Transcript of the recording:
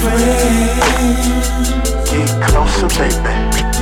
friend. Get closer, baby.